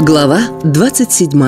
Глава 27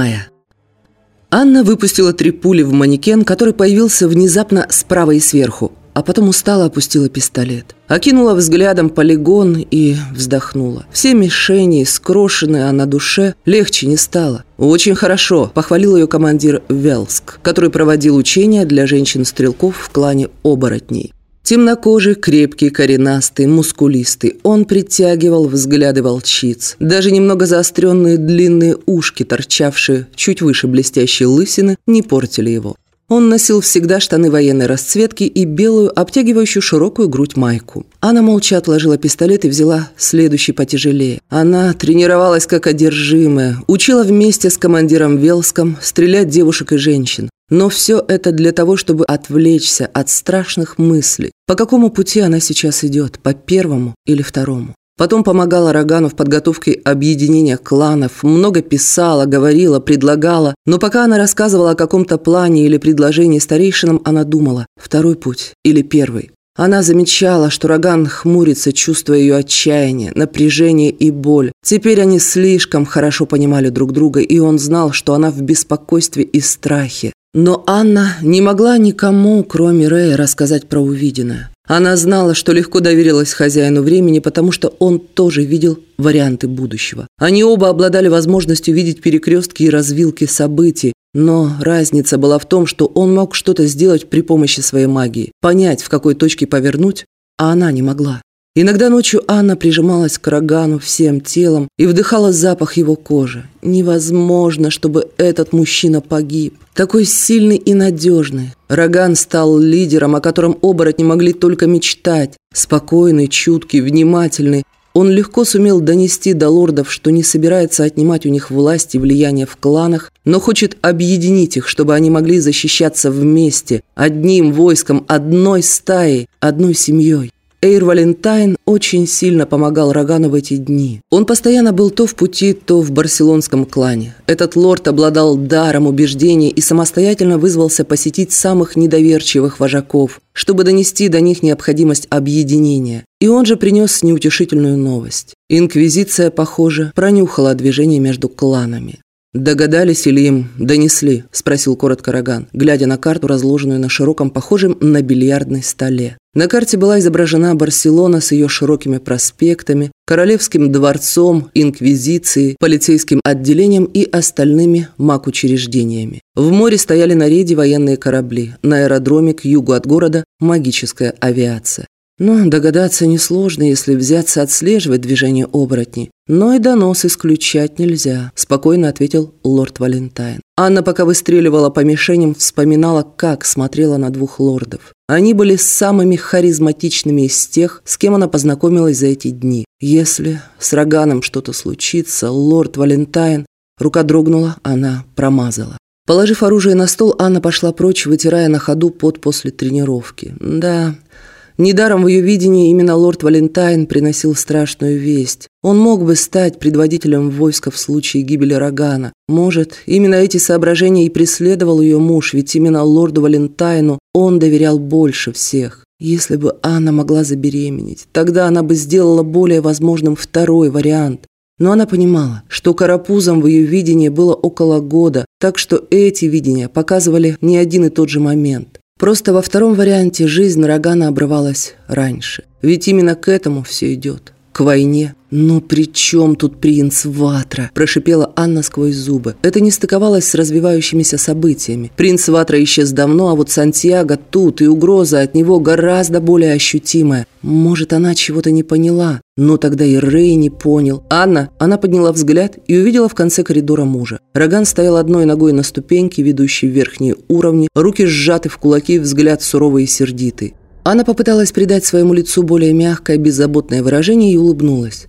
Анна выпустила три пули в манекен, который появился внезапно справа и сверху, а потом устало опустила пистолет. Окинула взглядом полигон и вздохнула. Все мишени скрошены, а на душе легче не стало. «Очень хорошо», – похвалил ее командир Велск, который проводил учения для женщин-стрелков в клане оборотней. Темнокожий, крепкий, коренастый, мускулистый. Он притягивал взгляды волчиц. Даже немного заостренные длинные ушки, торчавшие чуть выше блестящей лысины, не портили его. Он носил всегда штаны военной расцветки и белую, обтягивающую широкую грудь майку. Она молча отложила пистолет и взяла следующий потяжелее. Она тренировалась как одержимая, учила вместе с командиром Велском стрелять девушек и женщин. Но все это для того, чтобы отвлечься от страшных мыслей. По какому пути она сейчас идет, по первому или второму? Потом помогала Рогану в подготовке объединения кланов, много писала, говорила, предлагала. Но пока она рассказывала о каком-то плане или предложении старейшинам, она думала, второй путь или первый. Она замечала, что Роган хмурится, чувствуя ее отчаяние, напряжение и боль. Теперь они слишком хорошо понимали друг друга, и он знал, что она в беспокойстве и страхе. Но Анна не могла никому, кроме Рэя, рассказать про увиденное. Она знала, что легко доверилась хозяину времени, потому что он тоже видел варианты будущего. Они оба обладали возможностью видеть перекрестки и развилки событий, но разница была в том, что он мог что-то сделать при помощи своей магии, понять, в какой точке повернуть, а она не могла. Иногда ночью Анна прижималась к Рогану всем телом и вдыхала запах его кожи. Невозможно, чтобы этот мужчина погиб. Такой сильный и надежный. Роган стал лидером, о котором оборотни могли только мечтать. Спокойный, чуткий, внимательный. Он легко сумел донести до лордов, что не собирается отнимать у них власть и влияние в кланах, но хочет объединить их, чтобы они могли защищаться вместе, одним войском, одной стаей, одной семьей. Эйр Валентайн очень сильно помогал Рогану в эти дни. Он постоянно был то в пути, то в барселонском клане. Этот лорд обладал даром убеждений и самостоятельно вызвался посетить самых недоверчивых вожаков, чтобы донести до них необходимость объединения. И он же принес неутешительную новость. Инквизиция, похоже, пронюхала движение между кланами. «Догадались или им донесли?» – спросил коротко Роган, глядя на карту, разложенную на широком, похожем на бильярдной столе. На карте была изображена Барселона с ее широкими проспектами, Королевским дворцом, Инквизицией, полицейским отделением и остальными маг-учреждениями. В море стояли на рейде военные корабли, на аэродроме к югу от города – магическая авиация. Но догадаться несложно, если взяться отслеживать движение оборотней. Но и донос исключать нельзя, спокойно ответил лорд Валентайн. Анна, пока выстреливала по мишеням, вспоминала, как смотрела на двух лордов. Они были самыми харизматичными из тех, с кем она познакомилась за эти дни. Если с Роганом что-то случится, лорд Валентайн... Рука дрогнула, она промазала. Положив оружие на стол, Анна пошла прочь, вытирая на ходу пот после тренировки. Да, Недаром в ее видении именно лорд Валентайн приносил страшную весть. Он мог бы стать предводителем войска в случае гибели Рогана. Может, именно эти соображения и преследовал ее муж, ведь именно лорду Валентайну он доверял больше всех. Если бы Анна могла забеременеть, тогда она бы сделала более возможным второй вариант. Но она понимала, что карапузом в ее видении было около года, так что эти видения показывали не один и тот же момент. Просто во втором варианте жизнь Рогана обрывалась раньше. Ведь именно к этому все идет. К войне. «Ну при чем тут принц Ватра?» – прошипела Анна сквозь зубы. Это не стыковалось с развивающимися событиями. Принц Ватра исчез давно, а вот Сантьяго тут, и угроза от него гораздо более ощутимая. Может, она чего-то не поняла, но тогда и Рэй не понял. Анна, она подняла взгляд и увидела в конце коридора мужа. Роган стоял одной ногой на ступеньке, ведущей в верхние уровни, руки сжаты в кулаки, взгляд суровый и сердитый. Анна попыталась придать своему лицу более мягкое, беззаботное выражение и улыбнулась.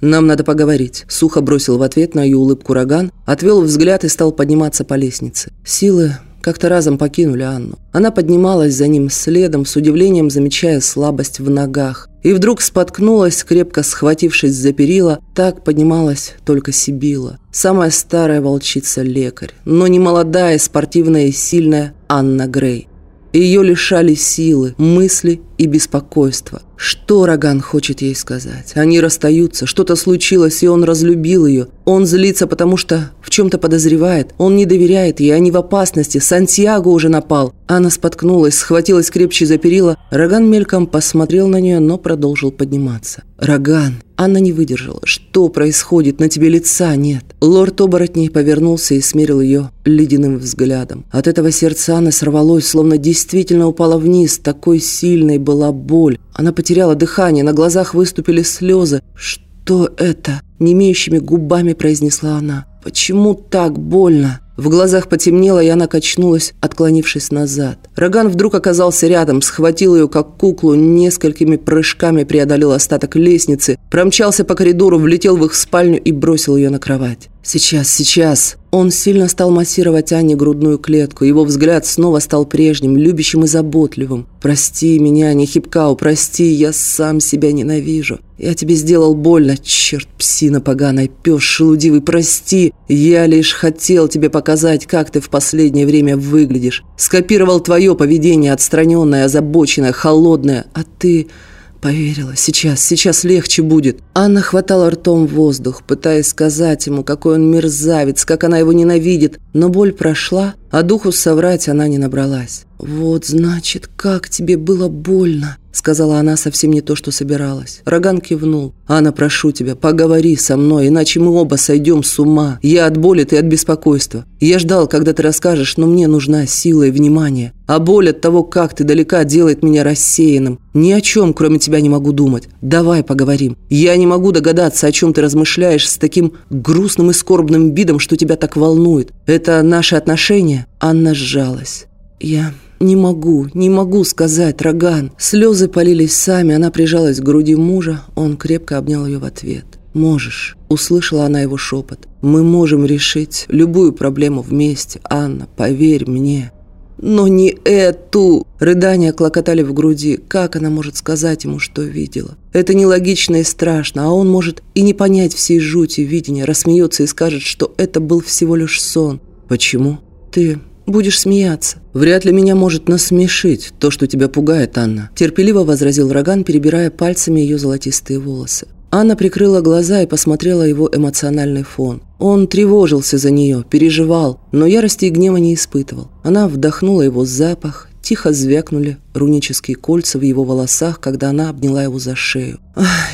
«Нам надо поговорить», – сухо бросил в ответ на ее улыбку Роган, отвел взгляд и стал подниматься по лестнице. Силы как-то разом покинули Анну. Она поднималась за ним следом, с удивлением замечая слабость в ногах. И вдруг споткнулась, крепко схватившись за перила, так поднималась только Сибила. Самая старая волчица-лекарь, но не молодая, спортивная и сильная Анна Грей. Ее лишали силы, мысли и беспокойства. Что Роган хочет ей сказать? Они расстаются, что-то случилось, и он разлюбил ее. Он злится, потому что в чем-то подозревает. Он не доверяет ей, они в опасности. Сантьяго уже напал. Анна споткнулась, схватилась крепче за перила. Роган мельком посмотрел на нее, но продолжил подниматься. «Роган!» Анна не выдержала. «Что происходит? На тебе лица нет». Лорд оборотней повернулся и смерил ее ледяным взглядом. От этого сердца Анны сорвалось, словно действительно упала вниз. Такой сильной была боль. Она потеряла дыхание, на глазах выступили слезы. «Что это?» – немеющими губами произнесла она. «Почему так больно?» В глазах потемнело, и она качнулась, отклонившись назад. Роган вдруг оказался рядом, схватил ее как куклу, несколькими прыжками преодолел остаток лестницы, промчался по коридору, влетел в их спальню и бросил ее на кровать. «Сейчас, сейчас!» Он сильно стал массировать Анне грудную клетку. Его взгляд снова стал прежним, любящим и заботливым. «Прости меня, Нехипкау, прости, я сам себя ненавижу. Я тебе сделал больно, черт, псина поганая, пес шелудивый, прости. Я лишь хотел тебе показать, как ты в последнее время выглядишь. Скопировал твое поведение, отстраненное, озабоченное, холодное, а ты...» Поверила. Сейчас, сейчас легче будет. Анна хватала ртом воздух, пытаясь сказать ему, какой он мерзавец, как она его ненавидит. Но боль прошла, а духу соврать она не набралась. «Вот, значит, как тебе было больно!» Сказала она совсем не то, что собиралась. Роган кивнул. «Анна, прошу тебя, поговори со мной, иначе мы оба сойдем с ума. Я от боли, ты от беспокойства. Я ждал, когда ты расскажешь, но мне нужна сила и внимание. А боль от того, как ты далека, делает меня рассеянным. Ни о чем, кроме тебя, не могу думать. Давай поговорим. Я не могу догадаться, о чем ты размышляешь с таким грустным и скорбным видом, что тебя так волнует. Это наши отношения?» Анна сжалась. «Я «Не могу, не могу сказать, Роган». Слезы полились сами, она прижалась к груди мужа, он крепко обнял ее в ответ. «Можешь», — услышала она его шепот. «Мы можем решить любую проблему вместе, Анна, поверь мне». «Но не эту!» Рыдания клокотали в груди. Как она может сказать ему, что видела? Это нелогично и страшно, а он может и не понять всей жути видения, рассмеется и скажет, что это был всего лишь сон. «Почему?» «Ты Будешь смеяться. Вряд ли меня может насмешить то, что тебя пугает, Анна. Терпеливо возразил Роган, перебирая пальцами ее золотистые волосы. Анна прикрыла глаза и посмотрела его эмоциональный фон. Он тревожился за нее, переживал, но ярости и гнева не испытывал. Она вдохнула его запах, тихо звякнули рунические кольца в его волосах, когда она обняла его за шею.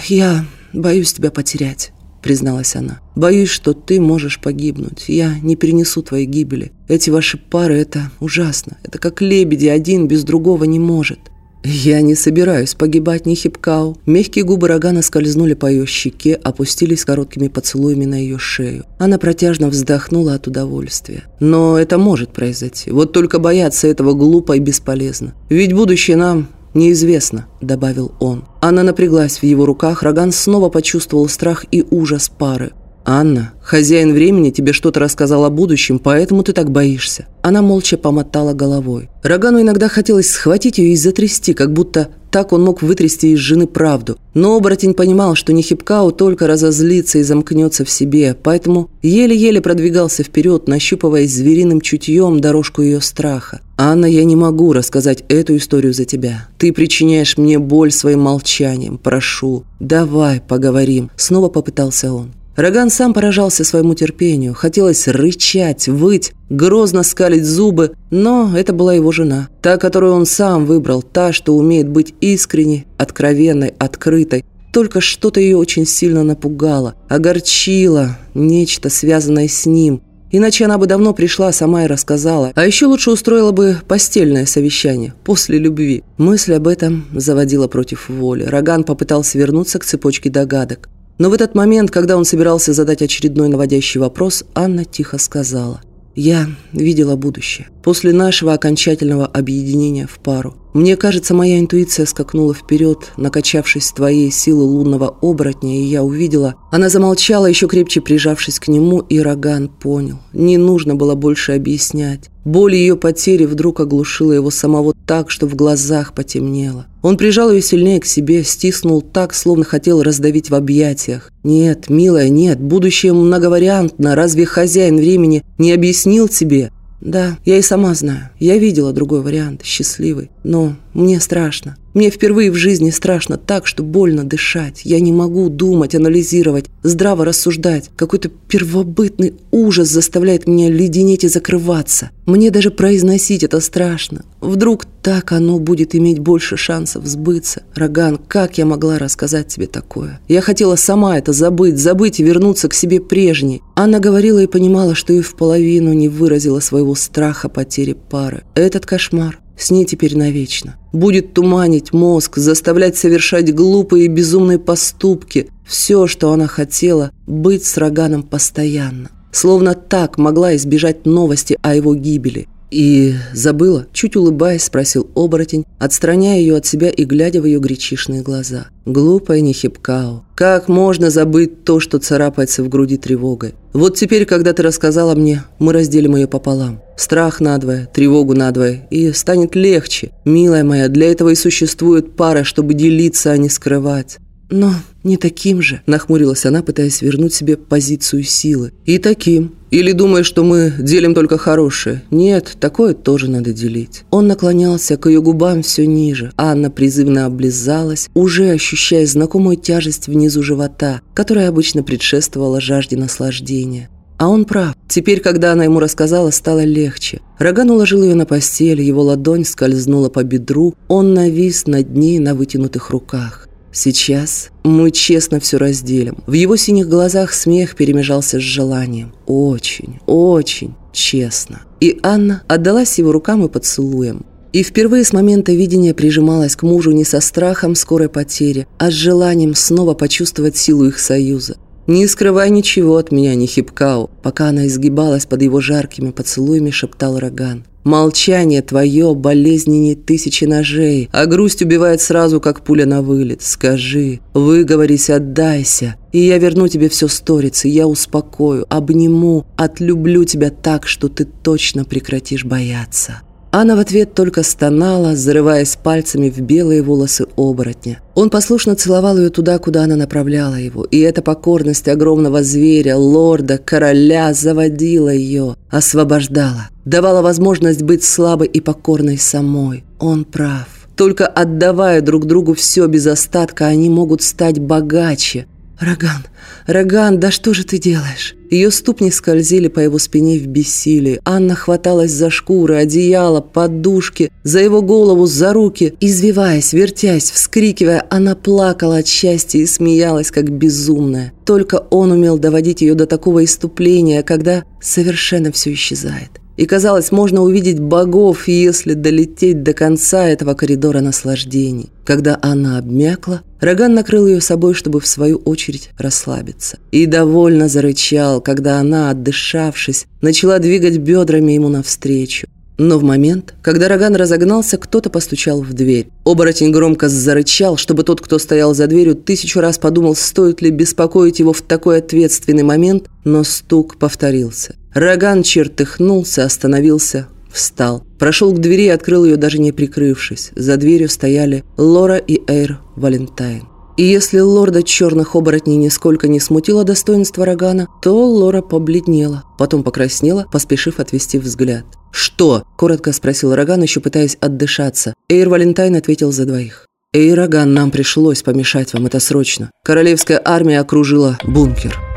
«Я боюсь тебя потерять», призналась она. «Боюсь, что ты можешь погибнуть. Я не перенесу твоей гибели. Эти ваши пары – это ужасно. Это как лебеди, один без другого не может». «Я не собираюсь погибать, ни Хипкау». Мягкие губы Рогана скользнули по ее щеке, опустились короткими поцелуями на ее шею. Она протяжно вздохнула от удовольствия. «Но это может произойти. Вот только бояться этого глупо и бесполезно. Ведь будущее нам «Неизвестно», – добавил он. Анна напряглась в его руках, Роган снова почувствовал страх и ужас пары. «Анна, хозяин времени тебе что-то рассказал о будущем, поэтому ты так боишься». Она молча помотала головой. Рогану иногда хотелось схватить ее и затрясти, как будто так он мог вытрясти из жены правду. Но оборотень понимал, что Нехипкау только разозлится и замкнется в себе, поэтому еле-еле продвигался вперед, нащупывая звериным чутьем дорожку ее страха. «Анна, я не могу рассказать эту историю за тебя. Ты причиняешь мне боль своим молчанием. Прошу, давай поговорим». Снова попытался он. Роган сам поражался своему терпению. Хотелось рычать, выть, грозно скалить зубы, но это была его жена. Та, которую он сам выбрал, та, что умеет быть искренней, откровенной, открытой. Только что-то ее очень сильно напугало, огорчило, нечто связанное с ним. Иначе она бы давно пришла сама и рассказала. А еще лучше устроила бы постельное совещание после любви. Мысль об этом заводила против воли. Роган попытался вернуться к цепочке догадок. Но в этот момент, когда он собирался задать очередной наводящий вопрос, Анна тихо сказала. «Я видела будущее. После нашего окончательного объединения в пару. Мне кажется, моя интуиция скакнула вперед, накачавшись твоей силы лунного оборотня, и я увидела... Она замолчала, еще крепче прижавшись к нему, и Роган понял. Не нужно было больше объяснять. Боль ее потери вдруг оглушила его самого так, что в глазах потемнело. Он прижал ее сильнее к себе, стиснул так, словно хотел раздавить в объятиях. «Нет, милая, нет, будущее многовариантно. Разве хозяин времени не объяснил тебе?» Да, я и сама знаю. Я видела другой вариант, счастливый. Но мне страшно. Мне впервые в жизни страшно так, что больно дышать. Я не могу думать, анализировать, здраво рассуждать. Какой-то первобытный ужас заставляет меня леденеть и закрываться. Мне даже произносить это страшно. Вдруг так оно будет иметь больше шансов сбыться. Роган, как я могла рассказать тебе такое? Я хотела сама это забыть, забыть и вернуться к себе прежней. Анна говорила и понимала, что и в половину не выразила своего страха потери пары. Этот кошмар с ней теперь навечно. Будет туманить мозг, заставлять совершать глупые и безумные поступки. Все, что она хотела, быть с Роганом постоянно. Словно так могла избежать новости о его гибели. «И забыла?» – чуть улыбаясь, спросил оборотень, отстраняя ее от себя и глядя в ее гречишные глаза. «Глупая Нехипкао, как можно забыть то, что царапается в груди тревогой? Вот теперь, когда ты рассказала мне, мы разделим ее пополам. Страх надвое, тревогу надвое, и станет легче. Милая моя, для этого и существует пара, чтобы делиться, а не скрывать. «Но не таким же», – нахмурилась она, пытаясь вернуть себе позицию силы. «И таким. Или думаешь, что мы делим только хорошее? Нет, такое тоже надо делить». Он наклонялся к ее губам все ниже. Анна призывно облизалась, уже ощущая знакомую тяжесть внизу живота, которая обычно предшествовала жажде наслаждения. А он прав. Теперь, когда она ему рассказала, стало легче. Роган уложил ее на постель, его ладонь скользнула по бедру, он навис над ней на вытянутых руках. Сейчас мы честно все разделим. В его синих глазах смех перемежался с желанием. Очень, очень честно. И Анна отдалась его рукам и поцелуем. И впервые с момента видения прижималась к мужу не со страхом скорой потери, а с желанием снова почувствовать силу их союза. «Не скрывай ничего от меня, не хипкау», пока она изгибалась под его жаркими поцелуями, шептал Роган. Молчание твое болезненнее тысячи ножей, а грусть убивает сразу, как пуля на вылет. Скажи, выговорись, отдайся, и я верну тебе все сторицы, я успокою, обниму, отлюблю тебя так, что ты точно прекратишь бояться». Анна в ответ только стонала, зарываясь пальцами в белые волосы оборотня. Он послушно целовал ее туда, куда она направляла его, и эта покорность огромного зверя, лорда, короля заводила ее, освобождала, давала возможность быть слабой и покорной самой. Он прав. Только отдавая друг другу все без остатка, они могут стать богаче, «Роган, Роган, да что же ты делаешь?» Ее ступни скользили по его спине в бессилии. Анна хваталась за шкуры, одеяло, подушки, за его голову, за руки. Извиваясь, вертясь, вскрикивая, она плакала от счастья и смеялась, как безумная. Только он умел доводить ее до такого иступления, когда совершенно все исчезает. И казалось, можно увидеть богов, если долететь до конца этого коридора наслаждений. Когда она обмякла, Роган накрыл ее собой, чтобы в свою очередь расслабиться. И довольно зарычал, когда она, отдышавшись, начала двигать бедрами ему навстречу. Но в момент, когда Роган разогнался, кто-то постучал в дверь. Оборотень громко зарычал, чтобы тот, кто стоял за дверью, тысячу раз подумал, стоит ли беспокоить его в такой ответственный момент, но стук повторился. Роган чертыхнулся, остановился, встал. Прошел к двери и открыл ее, даже не прикрывшись. За дверью стояли Лора и Эйр Валентайн. И если лорда черных оборотней нисколько не смутило достоинство Рогана, то Лора побледнела, потом покраснела, поспешив отвести взгляд. «Что?» – коротко спросил Роган, еще пытаясь отдышаться. Эйр Валентайн ответил за двоих. «Эй, Роган, нам пришлось помешать вам, это срочно. Королевская армия окружила бункер».